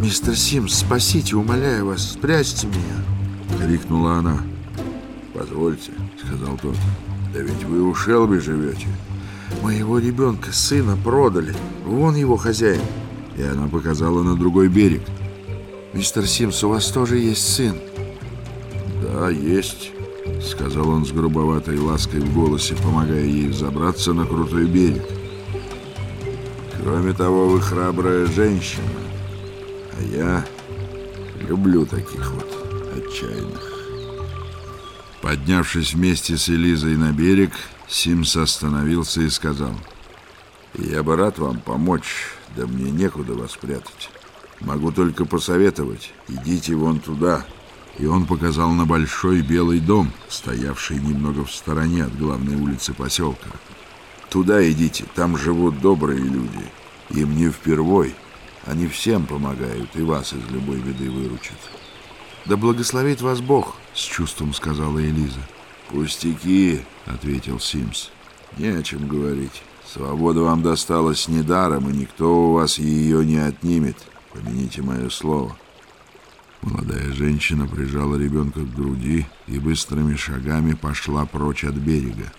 «Мистер Симс, спасите, умоляю вас, спрячьте меня!» — крикнула она. «Позвольте», — сказал тот, — «да ведь вы у Шелби живете». «Моего ребенка, сына, продали. Вон его хозяин». И она показала на другой берег. «Мистер Симс, у вас тоже есть сын?» «Да, есть», — сказал он с грубоватой лаской в голосе, помогая ей взобраться на крутой берег. «Кроме того, вы храбрая женщина, а я люблю таких вот отчаянных». Поднявшись вместе с Элизой на берег, Симс остановился и сказал, «Я бы рад вам помочь, да мне некуда вас спрятать. Могу только посоветовать, идите вон туда». И он показал на большой белый дом, стоявший немного в стороне от главной улицы поселка. «Туда идите, там живут добрые люди. Им не впервой. Они всем помогают и вас из любой беды выручат». «Да благословит вас Бог», — с чувством сказала Элиза. «Пустяки», — ответил Симс. «Не о чем говорить. Свобода вам досталась недаром, и никто у вас ее не отнимет. Помяните мое слово». Молодая женщина прижала ребенка к груди и быстрыми шагами пошла прочь от берега.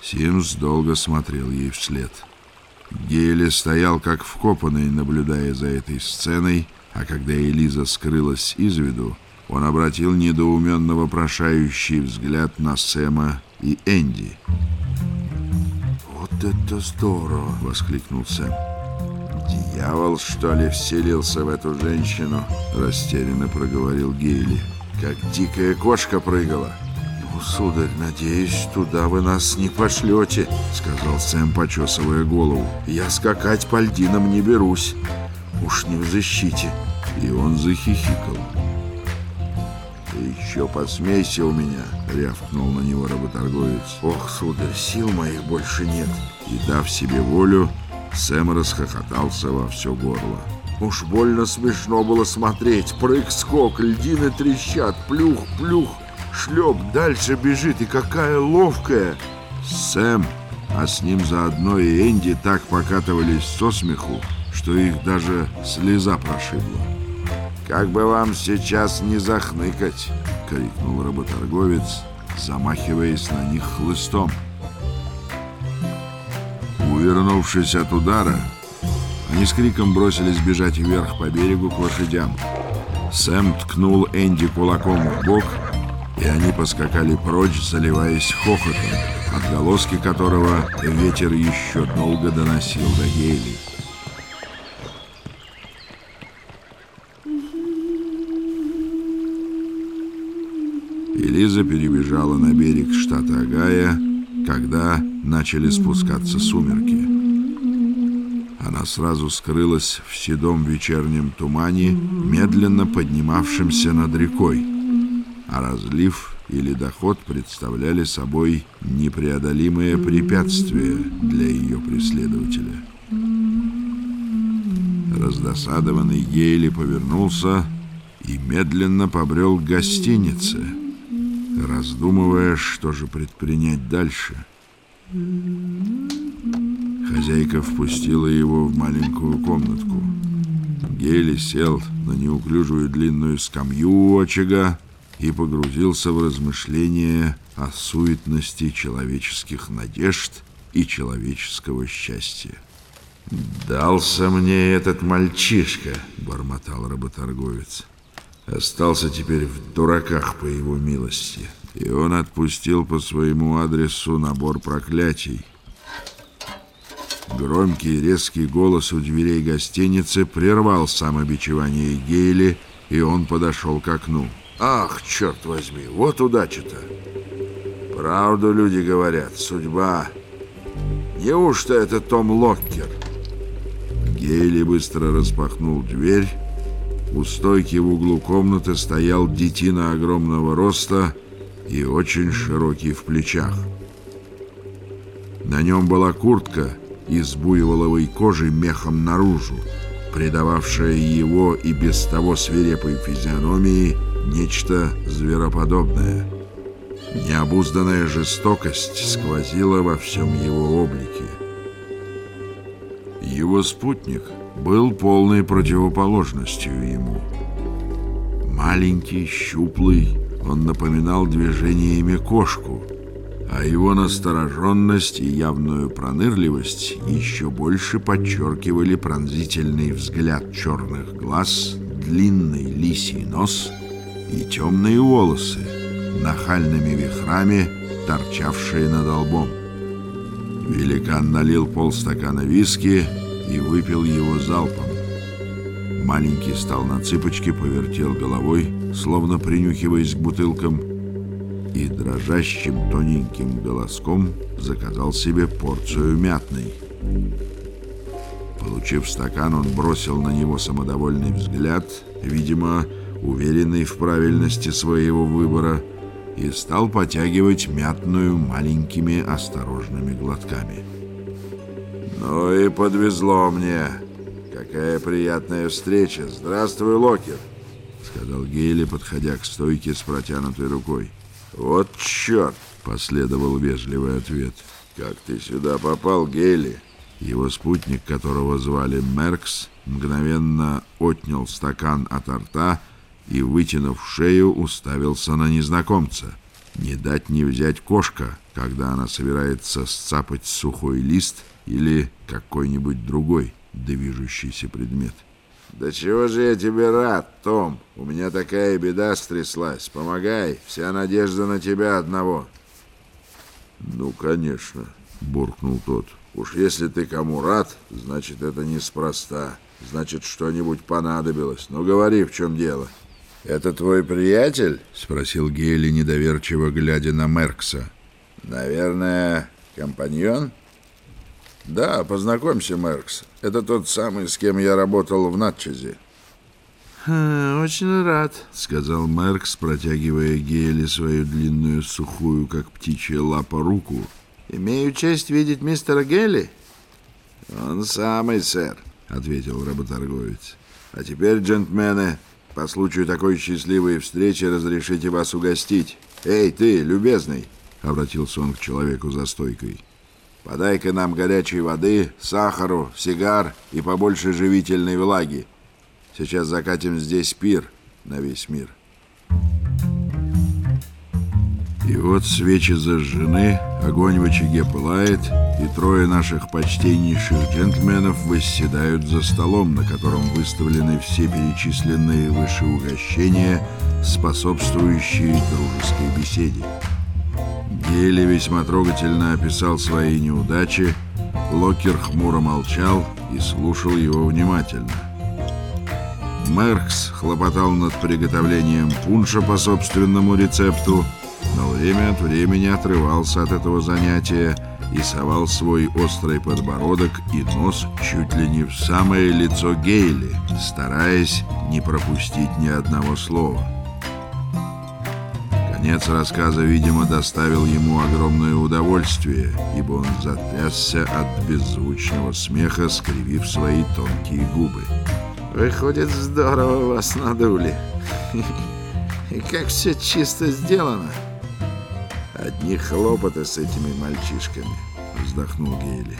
Симс долго смотрел ей вслед. Гейли стоял как вкопанный, наблюдая за этой сценой, а когда Элиза скрылась из виду, он обратил недоуменно вопрошающий взгляд на Сэма и Энди. «Вот это здорово!» — воскликнул Сэм. «Дьявол, что ли, вселился в эту женщину?» — растерянно проговорил Гейли. «Как дикая кошка прыгала». «Ну, сударь, надеюсь, туда вы нас не пошлете», — сказал Сэм, почесывая голову. «Я скакать по льдинам не берусь. Уж не в защите». И он захихикал. «Ты еще посмейся у меня!» — рявкнул на него работорговец. «Ох, сударь, сил моих больше нет!» И, дав себе волю, Сэм расхохотался во все горло. «Уж больно смешно было смотреть! Прыг-скок, льдины трещат, плюх-плюх, шлеп дальше бежит, и какая ловкая!» Сэм, а с ним заодно и Энди так покатывались со смеху, что их даже слеза прошибла. «Как бы вам сейчас не захныкать!» — крикнул работорговец, замахиваясь на них хлыстом. Увернувшись от удара, они с криком бросились бежать вверх по берегу к лошадям. Сэм ткнул Энди кулаком в бок, и они поскакали прочь, заливаясь хохотом, отголоски которого ветер еще долго доносил до Гейли. Элиза перебежала на берег штата Агая, когда начали спускаться сумерки. Она сразу скрылась в седом вечернем тумане, медленно поднимавшемся над рекой, а разлив и ледоход представляли собой непреодолимое препятствие для ее преследователя. Раздосадованный Гейли повернулся и медленно побрел к гостинице — раздумывая, что же предпринять дальше. Хозяйка впустила его в маленькую комнатку. Гели сел на неуклюжую длинную скамью у очага и погрузился в размышления о суетности человеческих надежд и человеческого счастья. «Дался мне этот мальчишка», — бормотал работорговец остался теперь в дураках по его милости. И он отпустил по своему адресу набор проклятий. Громкий резкий голос у дверей гостиницы прервал самобичевание Гейли, и он подошел к окну. «Ах, черт возьми, вот удача-то! Правду люди говорят, судьба. Неужто это Том Локкер?» Гейли быстро распахнул дверь, у стойки в углу комнаты стоял детина огромного роста и очень широкий в плечах. На нем была куртка из буйволовой кожи мехом наружу, придававшая его и без того свирепой физиономии нечто звероподобное. Необузданная жестокость сквозила во всем его облике. Его спутник был полной противоположностью ему. Маленький, щуплый, он напоминал движениями кошку, а его настороженность и явную пронырливость еще больше подчеркивали пронзительный взгляд черных глаз, длинный лисий нос и темные волосы, нахальными вихрами, торчавшие над лбом. Великан налил полстакана виски и выпил его залпом. Маленький стал на цыпочки, повертел головой, словно принюхиваясь к бутылкам, и дрожащим тоненьким голоском заказал себе порцию мятной. Получив стакан, он бросил на него самодовольный взгляд, видимо, уверенный в правильности своего выбора, и стал потягивать мятную маленькими осторожными глотками. «Ну и подвезло мне. Какая приятная встреча. Здравствуй, Локер», — сказал Гейли, подходя к стойке с протянутой рукой. «Вот черт!» — последовал вежливый ответ. «Как ты сюда попал, Гейли?» Его спутник, которого звали Меркс, мгновенно отнял стакан от рта и, вытянув шею, уставился на незнакомца. Не дать не взять кошка, когда она собирается сцапать сухой лист или какой-нибудь другой движущийся предмет. «Да чего же я тебе рад, Том? У меня такая беда стряслась. Помогай, вся надежда на тебя одного». «Ну, конечно», — буркнул тот. «Уж если ты кому рад, значит, это неспроста. Значит, что-нибудь понадобилось. Ну, говори, в чем дело». «Это твой приятель?» — спросил Гейли, недоверчиво глядя на Меркса. «Наверное, компаньон?» «Да, познакомься, Меркс. Это тот самый, с кем я работал в Натчезе». «Очень рад», — сказал Меркс, протягивая Гейли свою длинную, сухую, как птичья лапа, руку. «Имею честь видеть мистера Гейли?» «Он самый, сэр», — ответил работорговец. «А теперь, джентльмены, по случаю такой счастливой встречи разрешите вас угостить. Эй, ты, любезный!» — обратился он к человеку за стойкой. «Подай-ка нам горячей воды, сахару, сигар и побольше живительной влаги. Сейчас закатим здесь пир на весь мир». И вот свечи зажжены, огонь в очаге пылает, и трое наших почтеннейших джентльменов восседают за столом, на котором выставлены все перечисленные выше угощения, способствующие дружеской беседе. Гелли весьма трогательно описал свои неудачи, Локер хмуро молчал и слушал его внимательно. Меркс хлопотал над приготовлением пунша по собственному рецепту, но время от времени отрывался от этого занятия и совал свой острый подбородок и нос чуть ли не в самое лицо Гейли, стараясь не пропустить ни одного слова. Конец рассказа, видимо, доставил ему огромное удовольствие, ибо он затрясся от беззвучного смеха, скривив свои тонкие губы. «Выходит, здорово вас надули. И как все чисто сделано!» Одни хлопоты с этими мальчишками, вздохнул Гейли.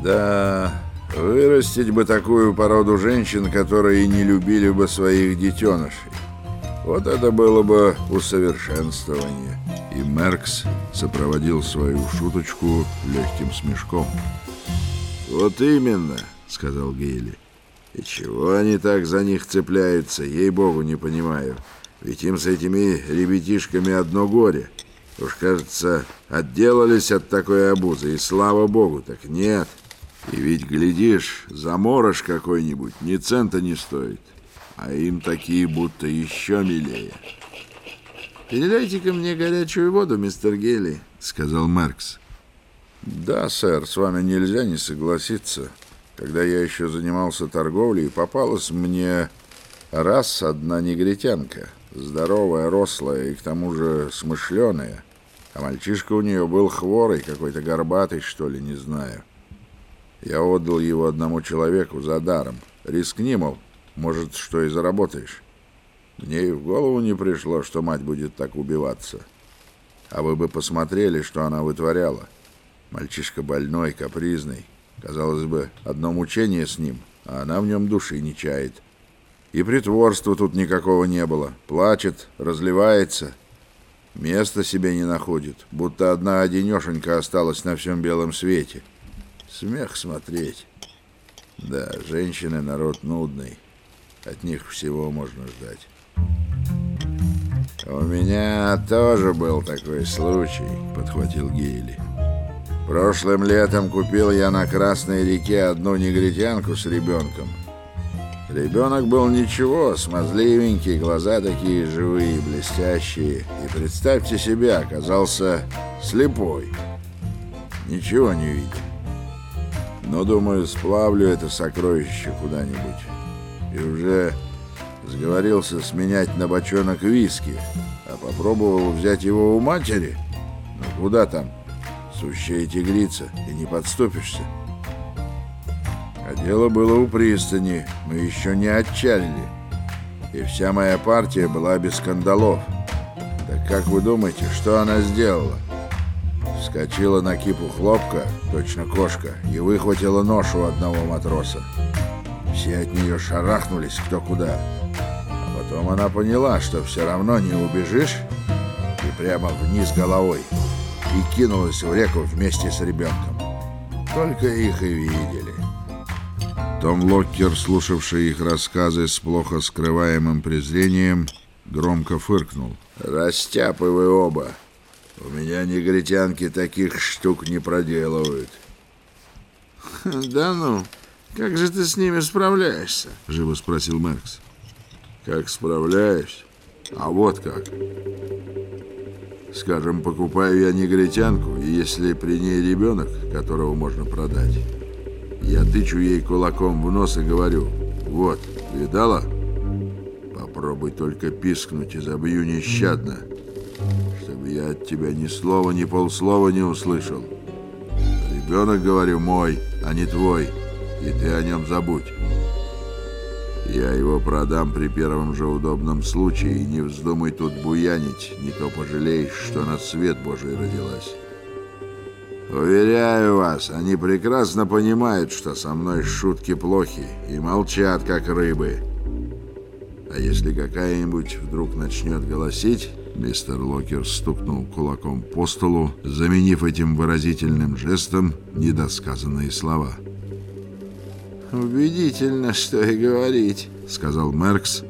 Да, вырастить бы такую породу женщин, которые не любили бы своих детенышей. Вот это было бы усовершенствование. И Меркс сопроводил свою шуточку легким смешком. «Вот именно», — сказал Гейли. «И чего они так за них цепляются, ей-богу, не понимаю. Ведь им с этими ребятишками одно горе. Уж, кажется, отделались от такой обузы, и слава богу, так нет. И ведь, глядишь, заморож какой-нибудь ни цента не стоит, а им такие будто еще милее. «Передайте-ка мне горячую воду, мистер Гелли», — сказал Маркс. «Да, сэр, с вами нельзя не согласиться. Когда я еще занимался торговлей, попалась мне раз одна негритянка» здоровая, рослая и к тому же смышленая. А мальчишка у нее был хворый, какой-то горбатый, что ли, не знаю. Я отдал его одному человеку за даром. Рискни, мол, может, что и заработаешь. Мне и в голову не пришло, что мать будет так убиваться. А вы бы посмотрели, что она вытворяла. Мальчишка больной, капризный. Казалось бы, одно мучение с ним, а она в нем души не чает. И притворства тут никакого не было. Плачет, разливается, места себе не находит, будто одна одинешенька осталась на всем белом свете. Смех смотреть. Да, женщины народ нудный. От них всего можно ждать. «У меня тоже был такой случай», — подхватил Гейли. «Прошлым летом купил я на Красной реке одну негритянку с ребенком. Ребенок был ничего, смазливенький, глаза такие живые, блестящие. И представьте себе, оказался слепой. Ничего не видел. Но, думаю, сплавлю это сокровище куда-нибудь. И уже Сговорился сменять на бочонок виски, а попробовал взять его у матери. Ну куда там? Сущая тигрица, и не подступишься. А дело было у пристани, мы еще не отчалили. И вся моя партия была без скандалов. Так как вы думаете, что она сделала? Вскочила на кипу хлопка, точно кошка, и выхватила нож у одного матроса. Все от нее шарахнулись кто куда. Потом она поняла, что все равно не убежишь, и прямо вниз головой, и кинулась в реку вместе с ребенком. Только их и видели. Том Локкер, слушавший их рассказы с плохо скрываемым презрением, громко фыркнул. «Растяпы вы оба! У меня негритянки таких штук не проделывают». «Да ну, как же ты с ними справляешься?» — живо спросил Меркс. Как справляюсь? А вот как. Скажем, покупаю я негритянку, и если при ней ребенок, которого можно продать, я тычу ей кулаком в нос и говорю, вот, видала? Попробуй только пискнуть и забью нещадно, чтобы я от тебя ни слова, ни полслова не услышал. Ребенок, говорю, мой, а не твой, и ты о нем забудь. Я его продам при первом же удобном случае, и не вздумай тут буянить, не то пожалеешь, что на свет Божий родилась. Уверяю вас, они прекрасно понимают, что со мной шутки плохи, и молчат, как рыбы. А если какая-нибудь вдруг начнет голосить, мистер Локер стукнул кулаком по столу, заменив этим выразительным жестом недосказанные слова — «Убедительно, что и говорить», — сказал Меркс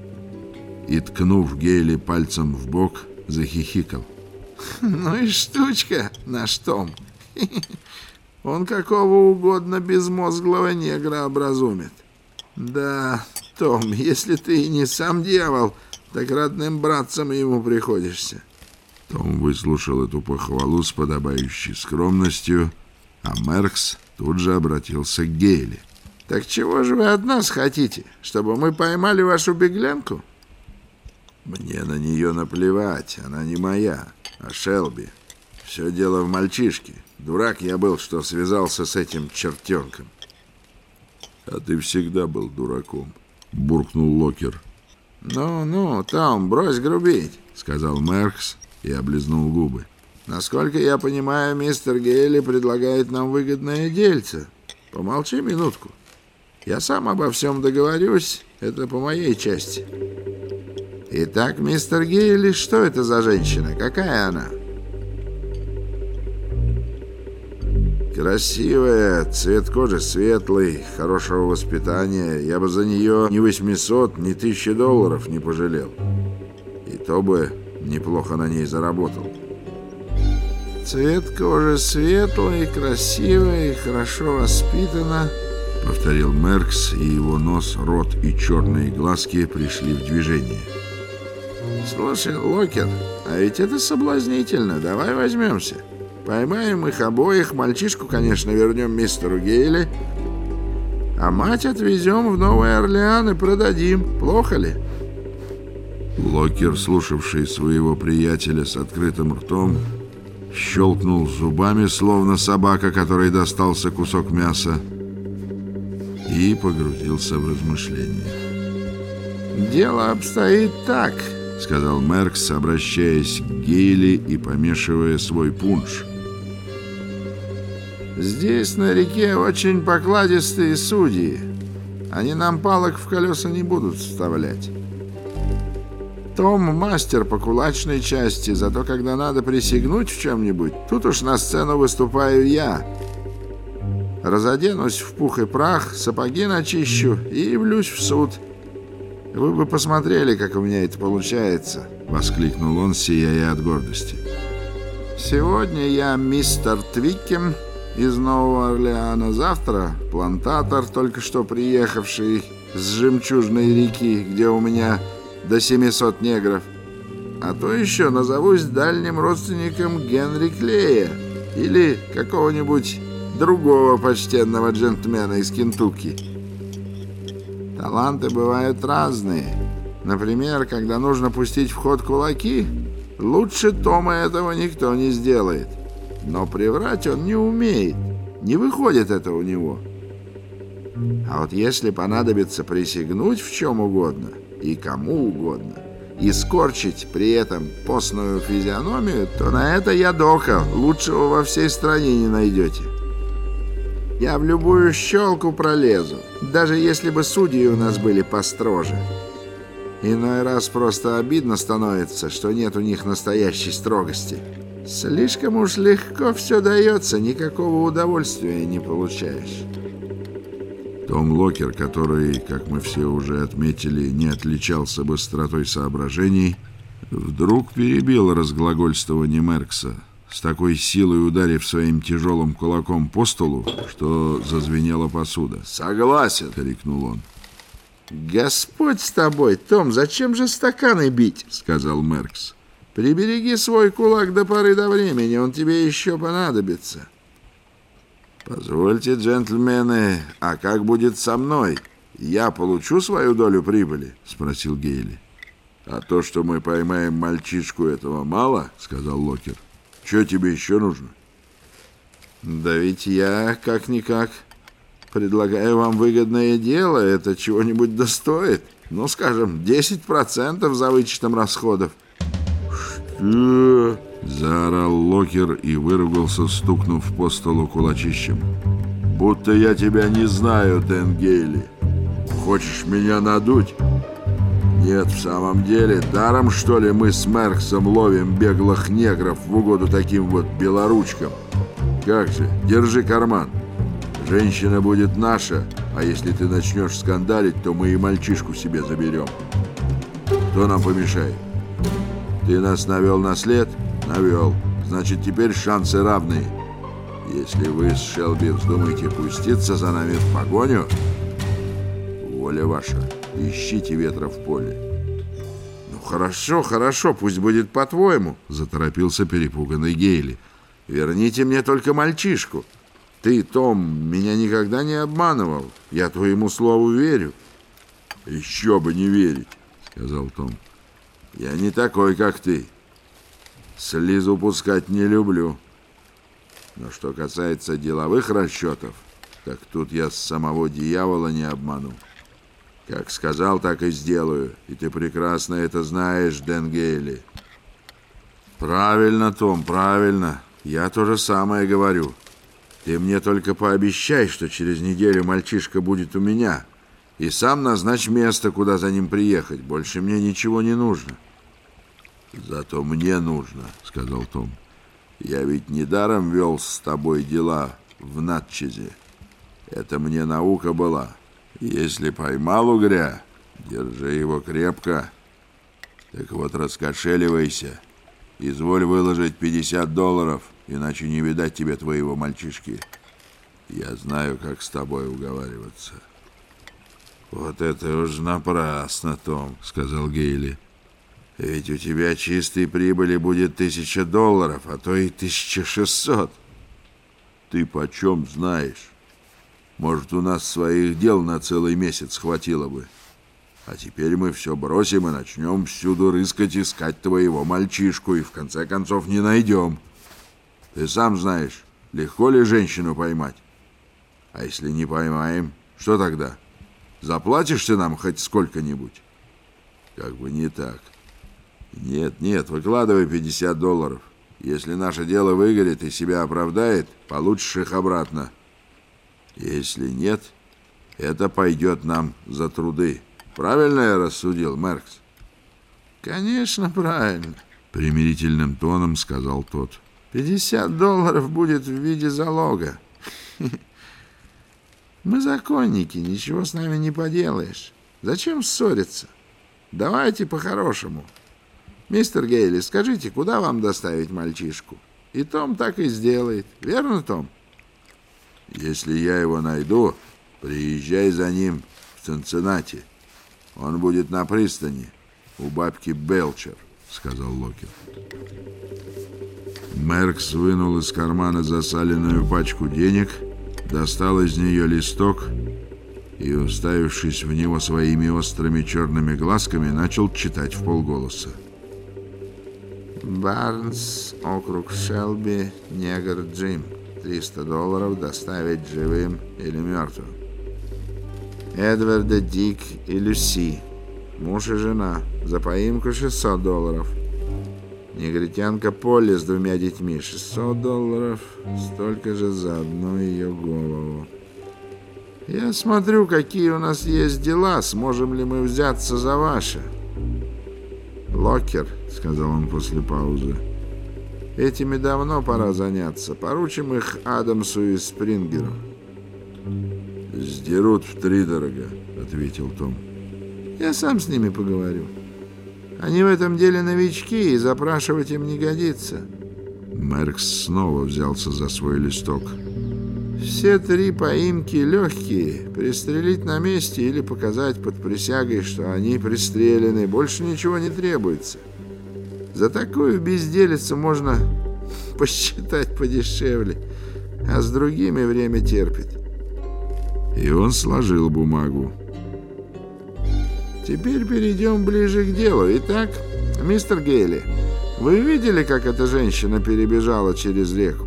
и, ткнув Гейли пальцем в бок, захихикал. «Ну и штучка наш Том. Он какого угодно безмозглого негра образумит. Да, Том, если ты и не сам дьявол, так родным братцам ему приходишься». Том выслушал эту похвалу с подобающей скромностью, а Меркс тут же обратился к Гейли. — так чего же вы от нас хотите? Чтобы мы поймали вашу беглянку? Мне на нее наплевать, она не моя, а Шелби. Все дело в мальчишке. Дурак я был, что связался с этим чертенком. А ты всегда был дураком, буркнул Локер. Ну-ну, Том, брось грубить, сказал Меркс и облизнул губы. Насколько я понимаю, мистер Гейли предлагает нам выгодное дельце. Помолчи минутку. Я сам обо всем договорюсь, это по моей части. Итак, мистер Гейли, что это за женщина? Какая она? Красивая, цвет кожи светлый, хорошего воспитания. Я бы за нее ни 800, ни 1000 долларов не пожалел. И то бы неплохо на ней заработал. Цвет кожи светлый, красивый, хорошо воспитана повторил Меркс, и его нос, рот и черные глазки пришли в движение. «Слушай, Локер, а ведь это соблазнительно. Давай возьмемся. Поймаем их обоих, мальчишку, конечно, вернем мистеру Гейли, а мать отвезем в Новый Орлеан и продадим. Плохо ли?» Локер, слушавший своего приятеля с открытым ртом, щелкнул зубами, словно собака, которой достался кусок мяса, и погрузился в размышления. «Дело обстоит так», — сказал Меркс, обращаясь к Гейли и помешивая свой пунш. Здесь на реке очень покладистые судьи. Они нам палок в колеса не будут вставлять. Том мастер по кулачной части, зато когда надо присягнуть в чем-нибудь, тут уж на сцену выступаю я. Разоденусь в пух и прах, сапоги начищу и явлюсь в суд. Вы бы посмотрели, как у меня это получается, — воскликнул он, сияя от гордости. Сегодня я мистер Твикем из Нового Орлеана, завтра плантатор, только что приехавший с жемчужной реки, где у меня до 700 негров. А то еще назовусь дальним родственником Генри Клея или какого-нибудь другого почтенного джентльмена из Кентукки. Таланты бывают разные. Например, когда нужно пустить в ход кулаки, лучше Тома этого никто не сделает. Но приврать он не умеет. Не выходит это у него. А вот если понадобится присягнуть в чем угодно – и кому угодно, и скорчить при этом постную физиономию, то на это я дока, лучшего во всей стране не найдете. Я в любую щелку пролезу, даже если бы судьи у нас были построже. Иной раз просто обидно становится, что нет у них настоящей строгости. Слишком уж легко все дается, никакого удовольствия не получаешь. Том Локер, который, как мы все уже отметили, не отличался быстротой соображений, вдруг перебил разглагольствование Меркса, с такой силой ударив своим тяжелым кулаком по столу, что зазвенела посуда. «Согласен!» — крикнул он. «Господь с тобой, Том, зачем же стаканы бить?» — сказал Меркс. «Прибереги свой кулак до поры до времени, он тебе еще понадобится». «Позвольте, джентльмены, а как будет со мной? Я получу свою долю прибыли?» — спросил Гейли. «А то, что мы поймаем мальчишку, этого мало?» — сказал Локер. «Что тебе еще нужно?» «Да ведь я, как-никак, предлагаю вам выгодное дело. Это чего-нибудь достоит. Ну, скажем, 10% за вычетом расходов». «Что?» Заорал Локер и выругался, стукнув по столу кулачищем. «Будто я тебя не знаю, Тенгейли. Хочешь меня надуть?» «Нет, в самом деле, даром, что ли, мы с Мерксом ловим беглых негров в угоду таким вот белоручкам? Как же, держи карман. Женщина будет наша, а если ты начнешь скандалить, то мы и мальчишку себе заберем. Кто нам помешает? Ты нас навел на след?» Навел. Значит, теперь шансы равны. Если вы с Шелби вздумаете пуститься за нами в погоню, воля ваша, ищите ветра в поле. Ну хорошо, хорошо, пусть будет по-твоему, заторопился перепуганный Гейли. Верните мне только мальчишку. Ты, Том, меня никогда не обманывал. Я твоему слову верю. Еще бы не верить, сказал Том. Я не такой, как ты. Слизу пускать не люблю. Но что касается деловых расчетов, так тут я с самого дьявола не обману. Как сказал, так и сделаю, и ты прекрасно это знаешь, Денгейли. Правильно, Том, правильно. Я то же самое говорю. Ты мне только пообещай, что через неделю мальчишка будет у меня, и сам назначь место, куда за ним приехать. Больше мне ничего не нужно. «Зато мне нужно», — сказал Том. «Я ведь недаром вел с тобой дела в Натчезе. Это мне наука была. Если поймал угря, держи его крепко. Так вот, раскошеливайся. Изволь выложить 50 долларов, иначе не видать тебе твоего мальчишки. Я знаю, как с тобой уговариваться». «Вот это уж напрасно, Том», — сказал Гейли. Ведь у тебя чистой прибыли будет тысяча долларов, а то и тысяча шестьсот. Ты почем знаешь? Может, у нас своих дел на целый месяц хватило бы. А теперь мы все бросим и начнем всюду рыскать, искать твоего мальчишку, и в конце концов не найдем. Ты сам знаешь, легко ли женщину поймать? А если не поймаем, что тогда? Заплатишь ты нам хоть сколько-нибудь? Как бы не так. Нет, нет, выкладывай 50 долларов. Если наше дело выгорит и себя оправдает, получишь их обратно. Если нет, это пойдет нам за труды. Правильно я рассудил, Меркс? Конечно, правильно, примирительным тоном сказал тот. 50 долларов будет в виде залога. Мы законники, ничего с нами не поделаешь. Зачем ссориться? Давайте по-хорошему. Мистер Гейли, скажите, куда вам доставить мальчишку? И Том так и сделает. Верно, Том? Если я его найду, приезжай за ним в Цинциннати. Он будет на пристани у бабки Белчер, сказал Локер. Меркс вынул из кармана засаленную пачку денег, достал из нее листок и, уставившись в него своими острыми черными глазками, начал читать в полголоса. Барнс, округ Шелби, негр Джим. 300 долларов доставить живым или мертвым. Эдварда Дик и Люси, муж и жена, за поимку 600 долларов. Негритянка Полли с двумя детьми, 600 долларов, столько же за одну ее голову. Я смотрю, какие у нас есть дела, сможем ли мы взяться за ваши. Локер, сказал он после паузы, — Этими давно пора заняться. Поручим их Адамсу и Спрингеру. «Сдерут втридорога», — ответил Том. «Я сам с ними поговорю. Они в этом деле новички, и запрашивать им не годится». Меркс снова взялся за свой листок. «Все три поимки легкие. Пристрелить на месте или показать под присягой, что они пристрелены. Больше ничего не требуется». За такую безделицу можно посчитать подешевле, а с другими время терпит. И он сложил бумагу. Теперь перейдем ближе к делу. Итак, мистер Гейли, вы видели, как эта женщина перебежала через реку?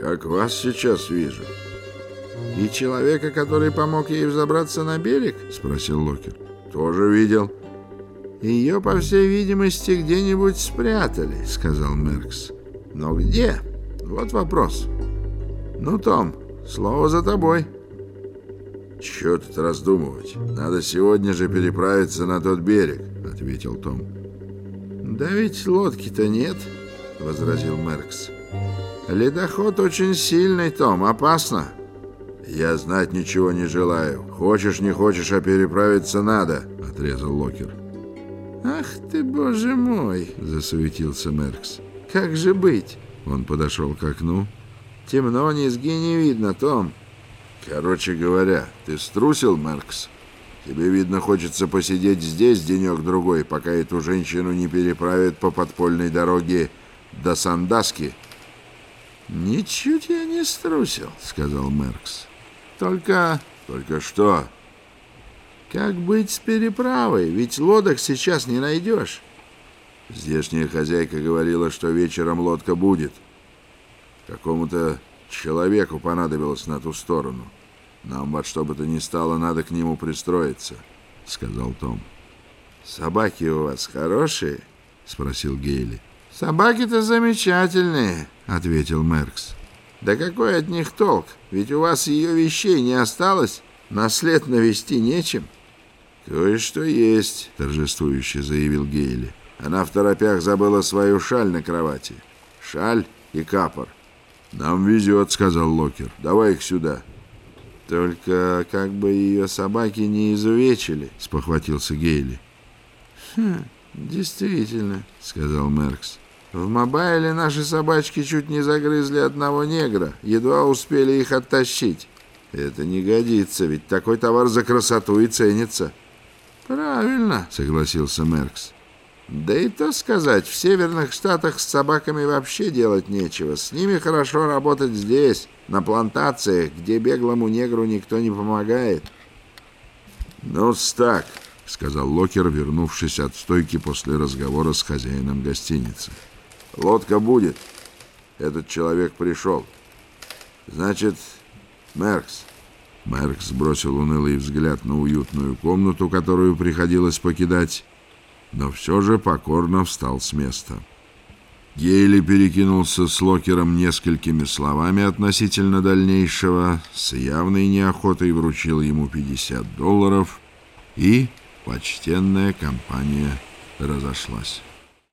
Как вас сейчас вижу. И человека, который помог ей взобраться на берег? Спросил Локер. Тоже видел. Ее, по всей видимости, где-нибудь спрятали, сказал Меркс. Но где? Вот вопрос. Ну, Том, слово за тобой. Чего тут раздумывать? Надо сегодня же переправиться на тот берег, ответил Том. Да ведь лодки-то нет, возразил Меркс. Ледоход очень сильный, Том, опасно. Я знать ничего не желаю. Хочешь, не хочешь, а переправиться надо, отрезал Локер. «Ах ты, боже мой!» — засуетился Меркс. «Как же быть?» Он подошел к окну. «Темно, низги не видно, Том». «Короче говоря, ты струсил, Меркс? Тебе, видно, хочется посидеть здесь денек-другой, пока эту женщину не переправят по подпольной дороге до Сандаски?» «Ничуть я не струсил», — сказал Меркс. «Только...» «Только что?» Как быть с переправой? Ведь лодок сейчас не найдешь. Здешняя хозяйка говорила, что вечером лодка будет. Какому-то человеку понадобилось на ту сторону. Нам во что бы то ни стало, надо к нему пристроиться, — сказал Том. «Собаки у вас хорошие?» — спросил Гейли. «Собаки-то замечательные», — ответил Меркс. «Да какой от них толк? Ведь у вас ее вещей не осталось, наслед навести нечем». «Кое-что есть», — торжествующе заявил Гейли. «Она в торопях забыла свою шаль на кровати. Шаль и капор». «Нам везет», — сказал Локер. «Давай их сюда». «Только как бы ее собаки не изувечили», — спохватился Гейли. «Хм, действительно», — сказал Меркс. «В мобайле наши собачки чуть не загрызли одного негра, едва успели их оттащить. Это не годится, ведь такой товар за красоту и ценится». «Правильно», — согласился Меркс. «Да и то сказать, в северных штатах с собаками вообще делать нечего. С ними хорошо работать здесь, на плантациях, где беглому негру никто не помогает». «Ну, так», — сказал Локер, вернувшись от стойки после разговора с хозяином гостиницы. «Лодка будет. Этот человек пришел. Значит, Меркс, Мерк сбросил унылый взгляд на уютную комнату, которую приходилось покидать, но все же покорно встал с места. Гейли перекинулся с Локером несколькими словами относительно дальнейшего, с явной неохотой вручил ему 50 долларов, и почтенная компания разошлась.